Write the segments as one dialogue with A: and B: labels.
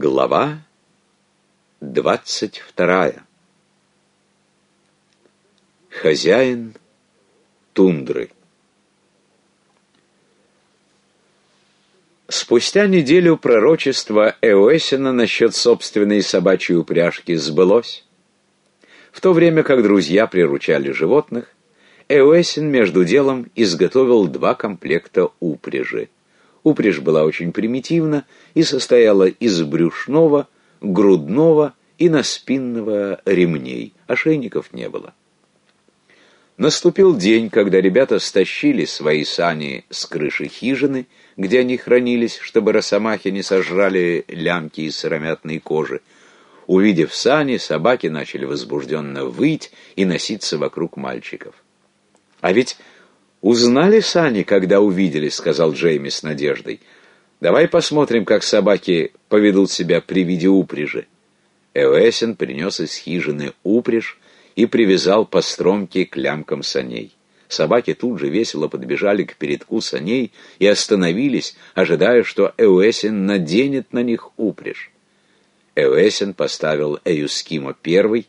A: Глава двадцать вторая. Хозяин тундры. Спустя неделю пророчество Эоэсина насчет собственной собачьей упряжки сбылось. В то время как друзья приручали животных, Эоэсин между делом изготовил два комплекта упряжи. Упряжь была очень примитивна и состояла из брюшного, грудного и наспинного ремней. Ошейников не было. Наступил день, когда ребята стащили свои сани с крыши хижины, где они хранились, чтобы росомахи не сожрали лямки из сыромятной кожи. Увидев сани, собаки начали возбужденно выть и носиться вокруг мальчиков. А ведь узнали сани, когда увидели, сказал Джейми с надеждой. Давай посмотрим, как собаки поведут себя при виде упряжи. Эоэсен принес из хижины упряжь, и привязал по стромке к лямкам саней. Собаки тут же весело подбежали к передку саней и остановились, ожидая, что Эуэсин наденет на них упряжь. Эуэсин поставил Эюскима первый,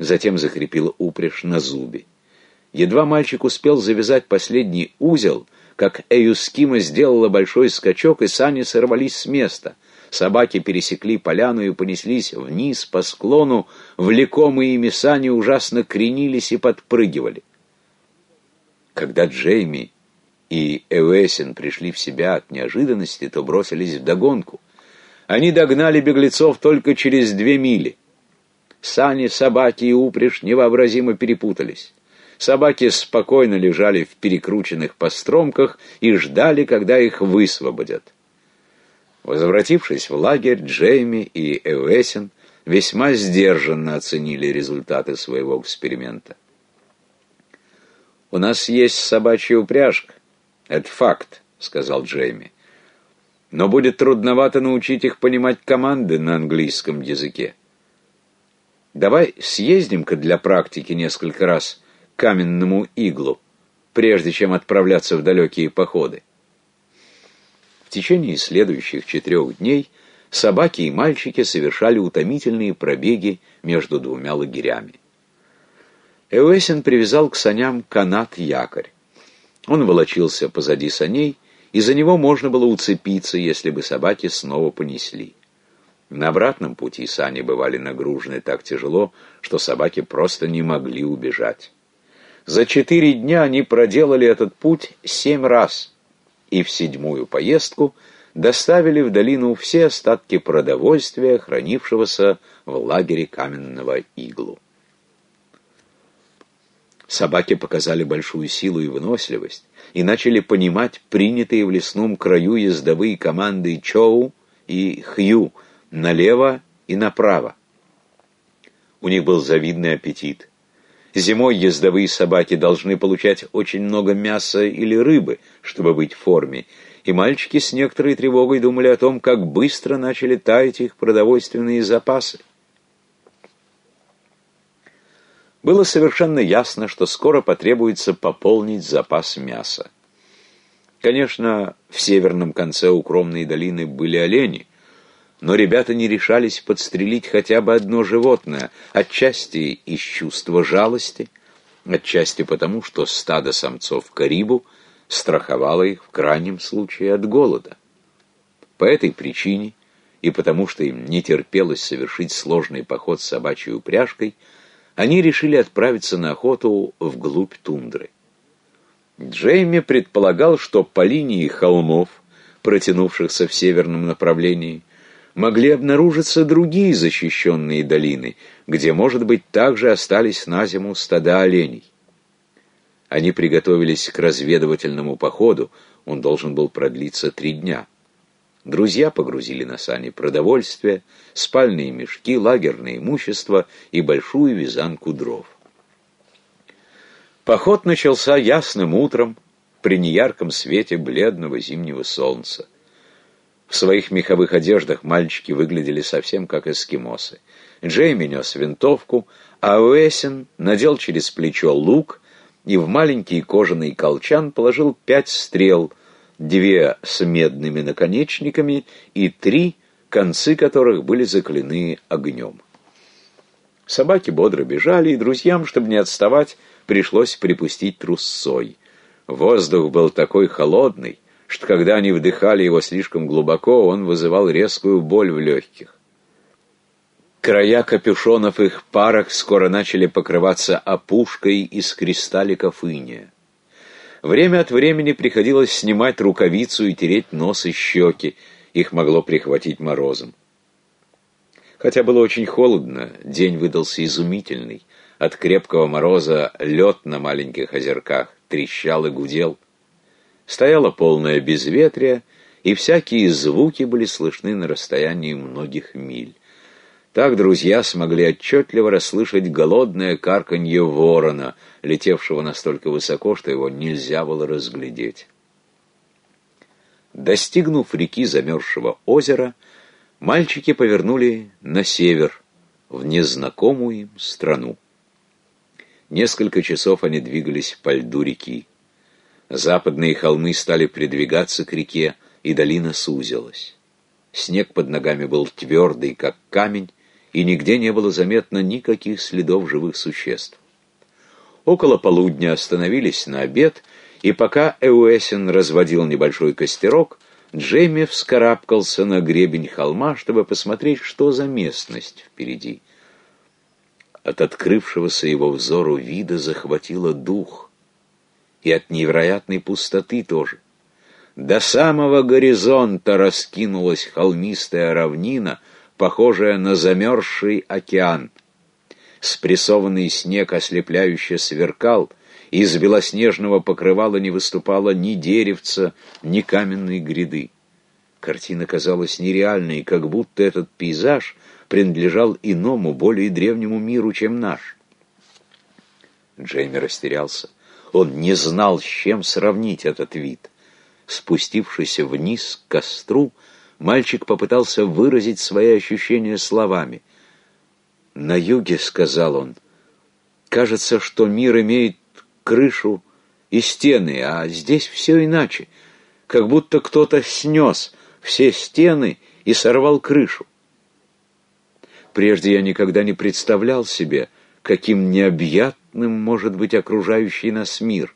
A: затем закрепил упряжь на зубе. Едва мальчик успел завязать последний узел, как Эюскима сделала большой скачок, и сани сорвались с места. Собаки пересекли поляну и понеслись вниз по склону, влекомые ими сани ужасно кренились и подпрыгивали. Когда Джейми и Эуэсин пришли в себя от неожиданности, то бросились в догонку. Они догнали беглецов только через две мили. Сани, собаки и упряжь невообразимо перепутались. Собаки спокойно лежали в перекрученных постромках и ждали, когда их высвободят. Возвратившись в лагерь, Джейми и Эуэсин весьма сдержанно оценили результаты своего эксперимента. «У нас есть собачья упряжка. Это факт», — сказал Джейми. «Но будет трудновато научить их понимать команды на английском языке. Давай съездим-ка для практики несколько раз каменному иглу, прежде чем отправляться в далекие походы». В течение следующих четырех дней собаки и мальчики совершали утомительные пробеги между двумя лагерями. Эуэсин привязал к саням канат-якорь. Он волочился позади саней, и за него можно было уцепиться, если бы собаки снова понесли. На обратном пути сани бывали нагружены так тяжело, что собаки просто не могли убежать. За четыре дня они проделали этот путь семь раз — и в седьмую поездку доставили в долину все остатки продовольствия, хранившегося в лагере каменного иглу. Собаки показали большую силу и выносливость и начали понимать принятые в лесном краю ездовые команды Чоу и Хью налево и направо. У них был завидный аппетит. Зимой ездовые собаки должны получать очень много мяса или рыбы, чтобы быть в форме, и мальчики с некоторой тревогой думали о том, как быстро начали таять их продовольственные запасы. Было совершенно ясно, что скоро потребуется пополнить запас мяса. Конечно, в северном конце укромной долины были олени, но ребята не решались подстрелить хотя бы одно животное, отчасти из чувства жалости, отчасти потому, что стадо самцов карибу страховало их в крайнем случае от голода. По этой причине и потому, что им не терпелось совершить сложный поход с собачьей упряжкой, они решили отправиться на охоту вглубь тундры. Джейми предполагал, что по линии холмов, протянувшихся в северном направлении, могли обнаружиться другие защищенные долины, где, может быть, также остались на зиму стада оленей. Они приготовились к разведывательному походу, он должен был продлиться три дня. Друзья погрузили на сани продовольствие, спальные мешки, лагерное имущество и большую вязанку дров. Поход начался ясным утром при неярком свете бледного зимнего солнца. В своих меховых одеждах мальчики выглядели совсем как эскимосы. Джейми нес винтовку, а Уэсин надел через плечо лук и в маленький кожаный колчан положил пять стрел, две с медными наконечниками и три концы которых были закалены огнем. Собаки бодро бежали, и друзьям, чтобы не отставать, пришлось припустить трусцой. Воздух был такой холодный, что когда они вдыхали его слишком глубоко, он вызывал резкую боль в легких. Края капюшонов их парах скоро начали покрываться опушкой из кристалликов иния. Время от времени приходилось снимать рукавицу и тереть нос и щеки, их могло прихватить морозом. Хотя было очень холодно, день выдался изумительный. От крепкого мороза лед на маленьких озерках трещал и гудел. Стояло полное безветрие, и всякие звуки были слышны на расстоянии многих миль. Так друзья смогли отчетливо расслышать голодное карканье ворона, летевшего настолько высоко, что его нельзя было разглядеть. Достигнув реки замерзшего озера, мальчики повернули на север, в незнакомую им страну. Несколько часов они двигались по льду реки. Западные холмы стали придвигаться к реке, и долина сузилась. Снег под ногами был твердый, как камень, и нигде не было заметно никаких следов живых существ. Около полудня остановились на обед, и пока Эуэсин разводил небольшой костерок, Джейми вскарабкался на гребень холма, чтобы посмотреть, что за местность впереди. От открывшегося его взору вида захватило дух, и от невероятной пустоты тоже. До самого горизонта раскинулась холмистая равнина — похожая на замерзший океан. Спрессованный снег ослепляюще сверкал, из белоснежного покрывала не выступало ни деревца, ни каменной гряды. Картина казалась нереальной, как будто этот пейзаж принадлежал иному, более древнему миру, чем наш. Джейми растерялся. Он не знал, с чем сравнить этот вид. Спустившись вниз к костру, Мальчик попытался выразить свои ощущения словами. «На юге», — сказал он, — «кажется, что мир имеет крышу и стены, а здесь все иначе, как будто кто-то снес все стены и сорвал крышу. Прежде я никогда не представлял себе, каким необъятным может быть окружающий нас мир.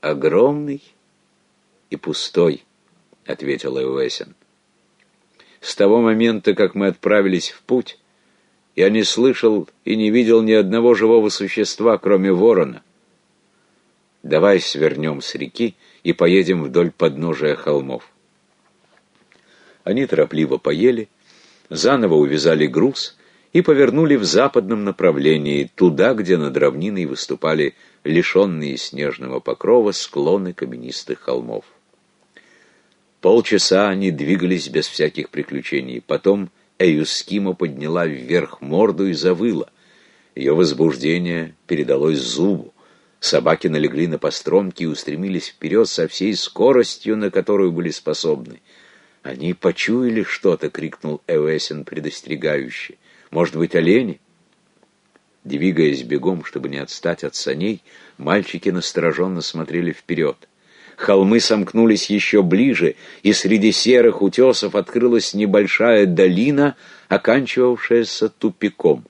A: Огромный и пустой. — ответил Эуэсин. «С того момента, как мы отправились в путь, я не слышал и не видел ни одного живого существа, кроме ворона. Давай свернем с реки и поедем вдоль подножия холмов». Они торопливо поели, заново увязали груз и повернули в западном направлении, туда, где над равниной выступали лишенные снежного покрова склоны каменистых холмов. Полчаса они двигались без всяких приключений. Потом Эюскима подняла вверх морду и завыла. Ее возбуждение передалось зубу. Собаки налегли на постромки и устремились вперед со всей скоростью, на которую были способны. «Они почуяли что-то!» — крикнул Эуэсин предостерегающе. «Может быть, олени?» Двигаясь бегом, чтобы не отстать от саней, мальчики настороженно смотрели вперед. Холмы сомкнулись еще ближе, и среди серых утесов открылась небольшая долина, оканчивавшаяся тупиком.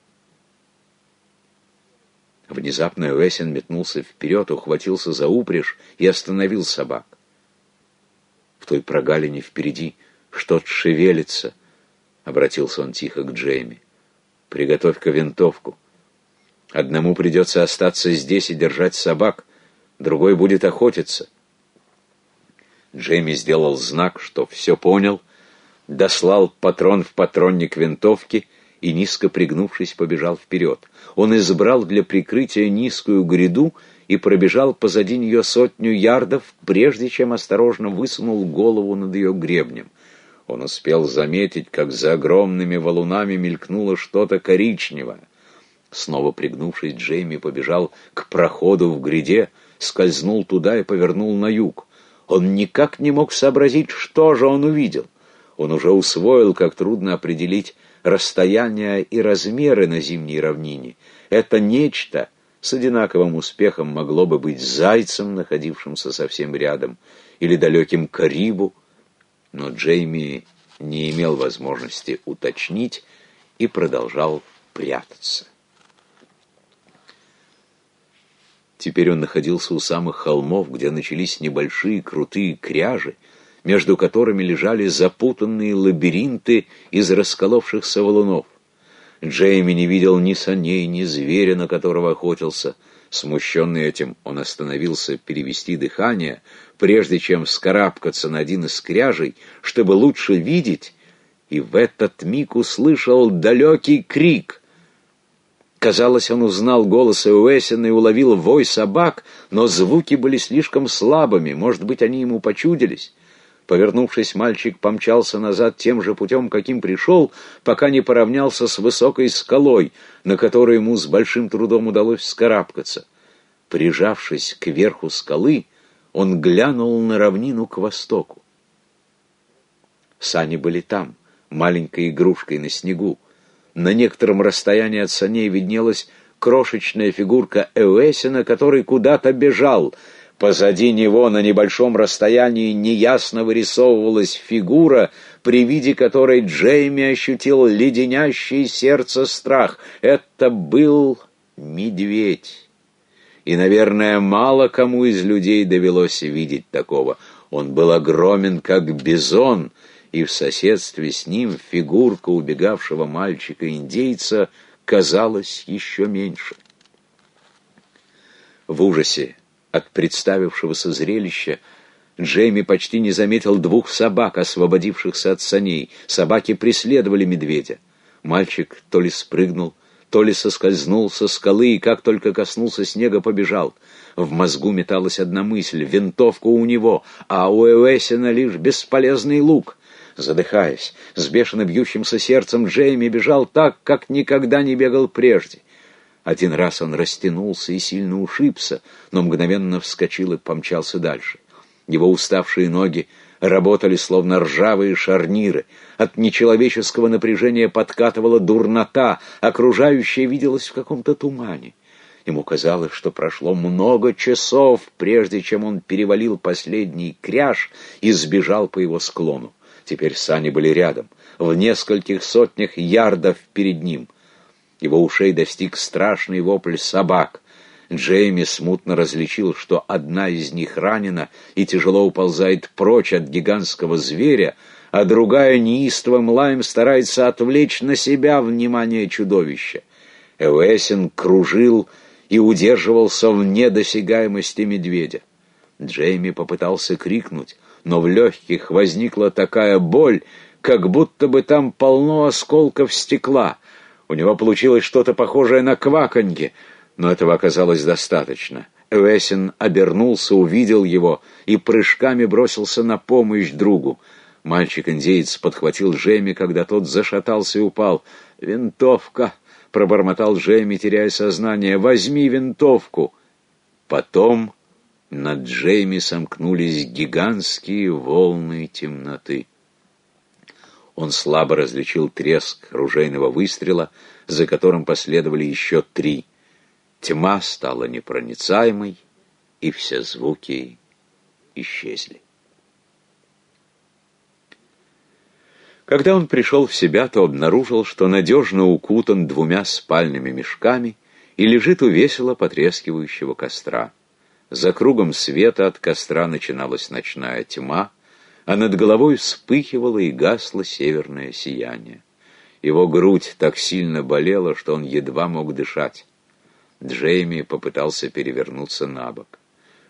A: Внезапно Уэсин метнулся вперед, ухватился за упряжь и остановил собак. В той прогалине впереди что-то шевелится, — обратился он тихо к Джейми. «Приготовь-ка винтовку. Одному придется остаться здесь и держать собак, другой будет охотиться». Джейми сделал знак, что все понял, дослал патрон в патронник винтовки и, низко пригнувшись, побежал вперед. Он избрал для прикрытия низкую гряду и пробежал позади нее сотню ярдов, прежде чем осторожно высунул голову над ее гребнем. Он успел заметить, как за огромными валунами мелькнуло что-то коричневое. Снова пригнувшись, Джейми побежал к проходу в гряде, скользнул туда и повернул на юг. Он никак не мог сообразить, что же он увидел. Он уже усвоил, как трудно определить расстояние и размеры на зимней равнине. Это нечто с одинаковым успехом могло бы быть зайцем, находившимся совсем рядом, или далеким карибу, но Джейми не имел возможности уточнить и продолжал прятаться. Теперь он находился у самых холмов, где начались небольшие крутые кряжи, между которыми лежали запутанные лабиринты из расколовшихся валунов. Джейми не видел ни саней, ни зверя, на которого охотился. Смущенный этим, он остановился перевести дыхание, прежде чем вскарабкаться на один из кряжей, чтобы лучше видеть, и в этот миг услышал далекий крик — Казалось, он узнал голос Уэссена и уловил вой собак, но звуки были слишком слабыми, может быть, они ему почудились. Повернувшись, мальчик помчался назад тем же путем, каким пришел, пока не поравнялся с высокой скалой, на которой ему с большим трудом удалось вскарабкаться. Прижавшись к верху скалы, он глянул на равнину к востоку. Сани были там, маленькой игрушкой на снегу. На некотором расстоянии от саней виднелась крошечная фигурка Эуэсина, который куда-то бежал. Позади него на небольшом расстоянии неясно вырисовывалась фигура, при виде которой Джейми ощутил леденящий сердце страх. Это был медведь. И, наверное, мало кому из людей довелось видеть такого. Он был огромен, как бизон — и в соседстве с ним фигурка убегавшего мальчика-индейца казалась еще меньше. В ужасе от представившегося зрелища Джейми почти не заметил двух собак, освободившихся от саней. Собаки преследовали медведя. Мальчик то ли спрыгнул, то ли соскользнул со скалы и как только коснулся снега, побежал. В мозгу металась одна мысль — винтовка у него, а у Эуэсина лишь бесполезный лук. Задыхаясь, с бешено бьющимся сердцем, Джейми бежал так, как никогда не бегал прежде. Один раз он растянулся и сильно ушибся, но мгновенно вскочил и помчался дальше. Его уставшие ноги работали словно ржавые шарниры. От нечеловеческого напряжения подкатывала дурнота, окружающее виделось в каком-то тумане. Ему казалось, что прошло много часов, прежде чем он перевалил последний кряж и сбежал по его склону. Теперь сани были рядом, в нескольких сотнях ярдов перед ним. Его ушей достиг страшный вопль собак. Джейми смутно различил, что одна из них ранена и тяжело уползает прочь от гигантского зверя, а другая неистовым лаем старается отвлечь на себя внимание чудовища. Эвесин кружил и удерживался в недосягаемости медведя. Джейми попытался крикнуть, но в легких возникла такая боль, как будто бы там полно осколков стекла. У него получилось что-то похожее на кваканье, но этого оказалось достаточно. Эвесин обернулся, увидел его и прыжками бросился на помощь другу. Мальчик-индеец подхватил Джейми, когда тот зашатался и упал. «Винтовка!» — пробормотал Джейми, теряя сознание. «Возьми винтовку!» Потом над Джейми сомкнулись гигантские волны темноты. Он слабо различил треск ружейного выстрела, за которым последовали еще три. Тьма стала непроницаемой, и все звуки исчезли. Когда он пришел в себя, то обнаружил, что надежно укутан двумя спальными мешками и лежит у весело потрескивающего костра. За кругом света от костра начиналась ночная тьма, а над головой вспыхивало и гасло северное сияние. Его грудь так сильно болела, что он едва мог дышать. Джейми попытался перевернуться на бок.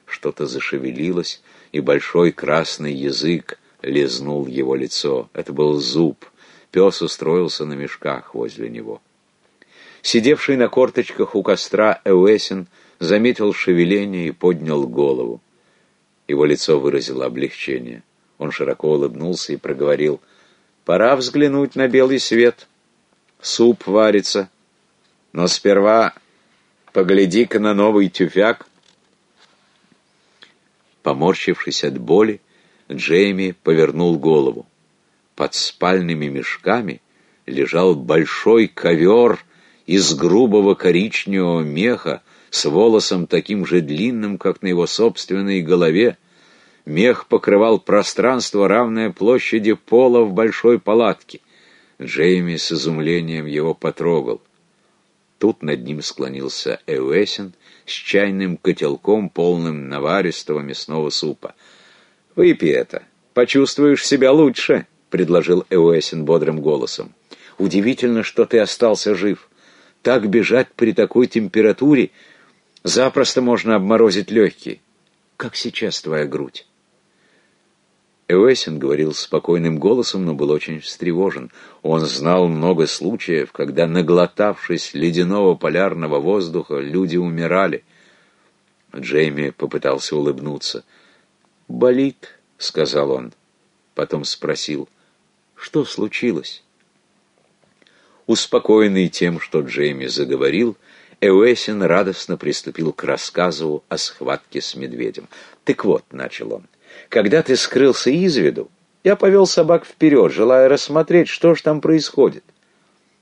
A: Что-то зашевелилось, и большой красный язык лизнул его лицо. Это был зуб. Пес устроился на мешках возле него. Сидевший на корточках у костра Эуэсин заметил шевеление и поднял голову. Его лицо выразило облегчение. Он широко улыбнулся и проговорил, «Пора взглянуть на белый свет. Суп варится. Но сперва погляди-ка на новый тюфяк». Поморщившись от боли, Джейми повернул голову. Под спальными мешками лежал большой ковер из грубого коричневого меха, с волосом таким же длинным, как на его собственной голове. Мех покрывал пространство, равное площади пола в большой палатке. Джейми с изумлением его потрогал. Тут над ним склонился Эуэсин с чайным котелком, полным наваристого мясного супа. «Выпей это, почувствуешь себя лучше», — предложил Эуэсин бодрым голосом. «Удивительно, что ты остался жив. Так бежать при такой температуре запросто можно обморозить легкие. Как сейчас твоя грудь?» Эуэсин говорил спокойным голосом, но был очень встревожен. Он знал много случаев, когда, наглотавшись ледяного полярного воздуха, люди умирали. Джейми попытался улыбнуться. «Болит», — сказал он. Потом спросил, «Что случилось?» Успокоенный тем, что Джейми заговорил, Эуэсин радостно приступил к рассказу о схватке с медведем. «Так вот», — начал он, — «когда ты скрылся из виду, я повел собак вперед, желая рассмотреть, что ж там происходит.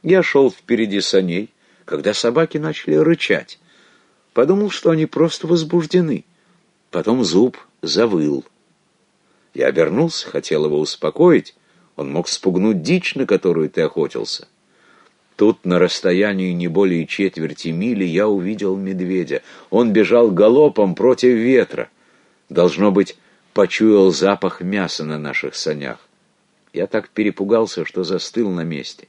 A: Я шел впереди саней, когда собаки начали рычать. Подумал, что они просто возбуждены. Потом зуб завыл. Я обернулся, хотел его успокоить. Он мог спугнуть дичь, на которую ты охотился. Тут на расстоянии не более четверти мили я увидел медведя. Он бежал галопом против ветра. Должно быть, почуял запах мяса на наших санях. Я так перепугался, что застыл на месте.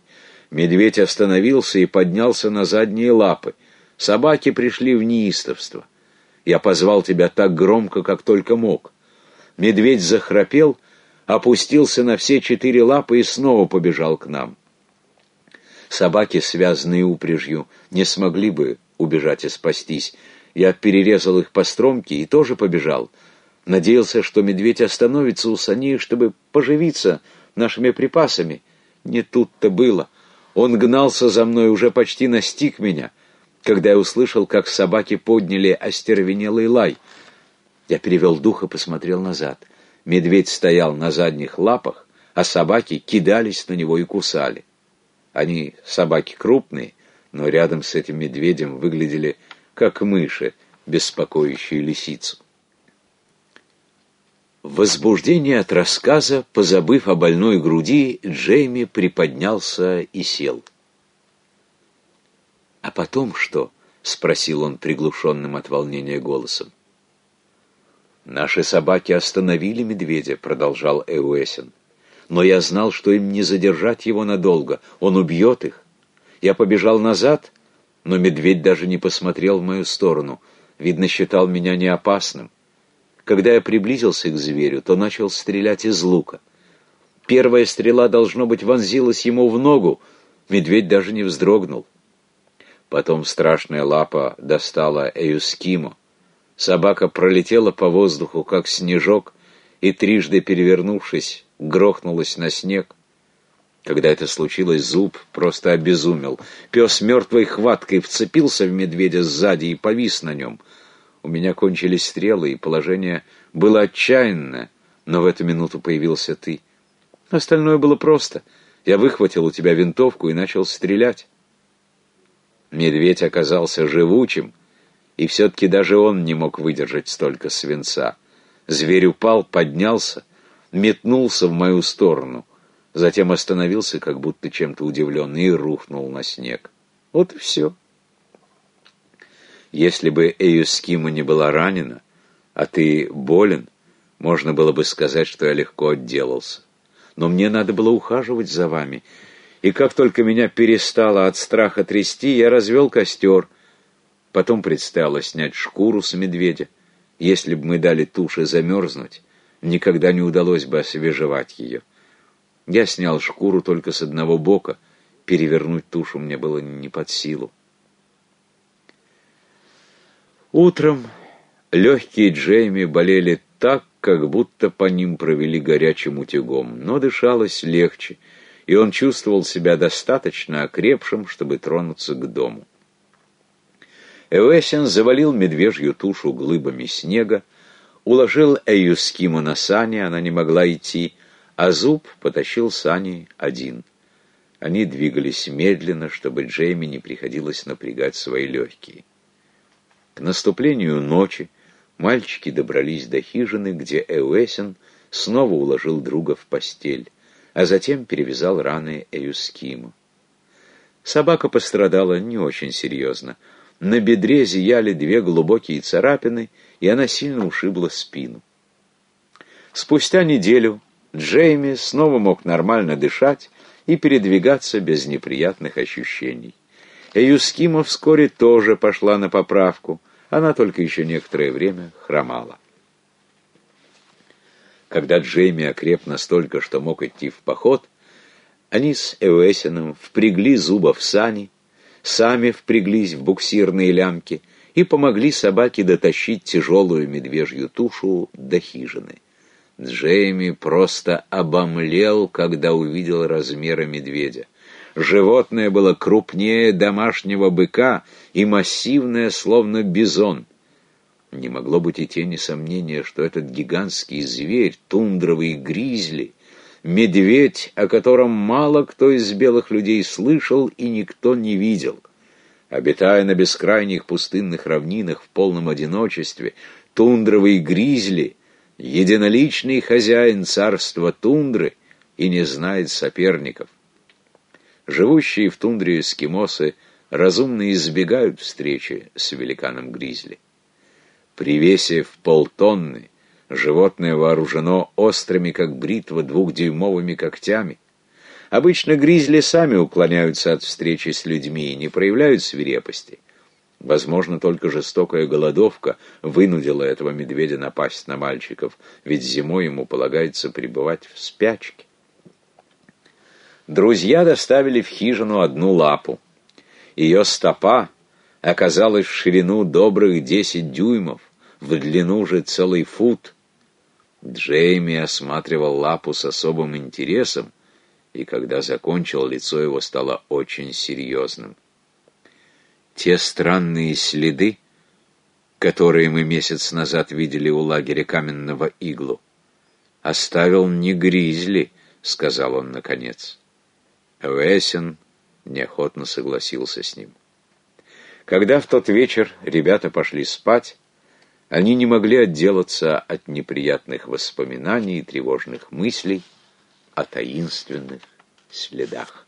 A: Медведь остановился и поднялся на задние лапы. Собаки пришли в неистовство. Я позвал тебя так громко, как только мог. Медведь захрапел, опустился на все четыре лапы и снова побежал к нам. Собаки, связанные упряжью, не смогли бы убежать и спастись. Я перерезал их по стромке и тоже побежал. Надеялся, что медведь остановится у саней, чтобы поживиться нашими припасами. Не тут-то было. Он гнался за мной, уже почти настиг меня — когда я услышал, как собаки подняли остервенелый лай. Я перевел дух и посмотрел назад. Медведь стоял на задних лапах, а собаки кидались на него и кусали. Они, собаки крупные, но рядом с этим медведем выглядели как мыши, беспокоящие лисицу. В возбуждении от рассказа, позабыв о больной груди, Джейми приподнялся и сел. «А потом что?» — спросил он приглушенным от волнения голосом. «Наши собаки остановили медведя», — продолжал Эуэсин. «Но я знал, что им не задержать его надолго, он убьет их. Я побежал назад, но медведь даже не посмотрел в мою сторону, видно, считал меня неопасным. Когда я приблизился к зверю, то начал стрелять из лука. Первая стрела, должно быть, вонзилась ему в ногу, медведь даже не вздрогнул. Потом страшная лапа достала Эюскиму. Собака пролетела по воздуху, как снежок, и, трижды перевернувшись, грохнулась на снег. Когда это случилось, зуб просто обезумел. Пес мертвой хваткой вцепился в медведя сзади и повис на нем. У меня кончились стрелы, и положение было отчаянное, но в эту минуту появился ты. Остальное было просто. Я выхватил у тебя винтовку и начал стрелять. Медведь оказался живучим, и все-таки даже он не мог выдержать столько свинца. Зверь упал, поднялся, метнулся в мою сторону, затем остановился, как будто чем-то удивленный, и рухнул на снег. Вот и все. Если бы Эюскима не была ранена, а ты болен, можно было бы сказать, что я легко отделался. Но мне надо было ухаживать за вами, и как только меня перестало от страха трясти, я развел костер. Потом предстояло снять шкуру с медведя. Если бы мы дали туше замерзнуть, никогда не удалось бы освежевать ее. Я снял шкуру только с одного бока, перевернуть тушу мне было не под силу. Утром легкие Джейми болели так, как будто по ним провели горячим утюгом, но дышалось легче — и он чувствовал себя достаточно окрепшим, чтобы тронуться к дому. Эуэсин завалил медвежью тушу глыбами снега, уложил Эюскиму на сани, она не могла идти, а Зуб потащил сани один. Они двигались медленно, чтобы Джейми не приходилось напрягать свои легкие. К наступлению ночи Мальчики добрались до хижины, где Эуэсин снова уложил друга в постель, а затем перевязал раны Эюскиму. Собака пострадала не очень серьезно. На бедре зияли две глубокие царапины, и она сильно ушибла спину. Спустя неделю Джейми снова мог нормально дышать и передвигаться без неприятных ощущений. Эюскима вскоре тоже пошла на поправку, она только еще некоторое время хромала. Когда Джейми окреп настолько, что мог идти в поход, они с Эуэсином впрягли зуба в сани, сами впряглись в буксирные лямки и помогли собаке дотащить тяжелую медвежью тушу до хижины. Джейми просто обомлел, когда увидел размеры медведя. Животное было крупнее домашнего быка и массивное, словно бизон. Не могло быть и тени сомнения, что этот гигантский зверь, тундровый гризли, медведь, о котором мало кто из белых людей слышал и никто не видел. Обитая на бескрайних пустынных равнинах в полном одиночестве, тундровый гризли — единоличный хозяин царства тундры и не знает соперников. Живущие в тундре эскимосы разумно избегают встречи с великаном Гризли. При весе в полтонны животное вооружено острыми, как бритва, двухдюймовыми когтями. Обычно гризли сами уклоняются от встречи с людьми и не проявляют свирепости – Возможно, только жестокая голодовка вынудила этого медведя напасть на мальчиков, ведь зимой ему полагается пребывать в спячке. Друзья доставили в хижину одну лапу. Ее стопа оказалась в ширину добрых десять дюймов, в длину же целый фут. Джейми осматривал лапу с особым интересом, и когда закончил, лицо его стало очень серьезным. Те странные следы, которые мы месяц назад видели у лагеря каменного иглу, оставил не Гризли, сказал он наконец. Весен неохотно согласился с ним. Когда в тот вечер ребята пошли спать, они не могли отделаться от неприятных воспоминаний и тревожных мыслей о таинственных следах.